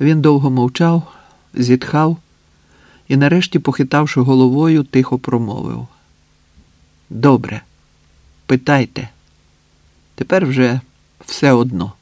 Він довго мовчав, зітхав і, нарешті, похитавши головою, тихо промовив. Добре, питайте. Тепер вже все одно.